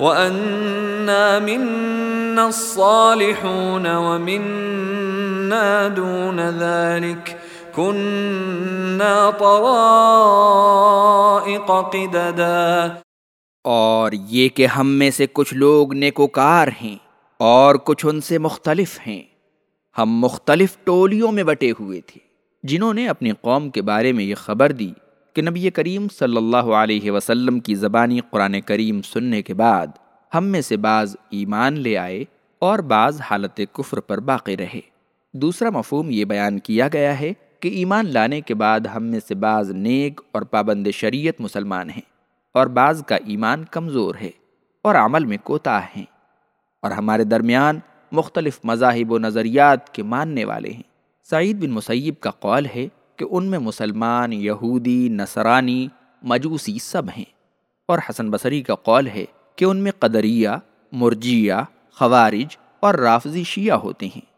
وَأَنَّا مِنَّا الصَّالِحُونَ وَمِنَّا دُونَ ذَلِكَ كُنَّا طَرَائِقَ قِدَدًا اور یہ کہ ہم میں سے کچھ لوگ نیکوکار ہیں اور کچھ ان سے مختلف ہیں۔ ہم مختلف ٹولیوں میں بٹے ہوئے تھے، جنہوں نے اپنی قوم کے بارے میں یہ خبر دی۔ کہ نبی کریم صلی اللہ علیہ وسلم کی زبانی قرآن کریم سننے کے بعد ہم میں سے بعض ایمان لے آئے اور بعض حالت کفر پر باقی رہے۔ دوسرا مفہوم یہ بیان کیا گیا ہے کہ ایمان لانے کے بعد ہم میں سے بعض نیک اور پابند شریعت مسلمان ہیں اور بعض کا ایمان کمزور ہے اور عمل میں کوتاہ ہیں اور ہمارے درمیان مختلف مذاہب و نظریات کے ماننے والے ہیں۔ سعید بن مسیب کا قول ہے کہ ان میں مسلمان، یہودی، نصرانی، مجوسی سب ہیں۔ اور حسن بصری کا قول ہے کہ ان میں قدریہ مرجیہ خوارج اور رافضی شیعہ ہوتے ہیں۔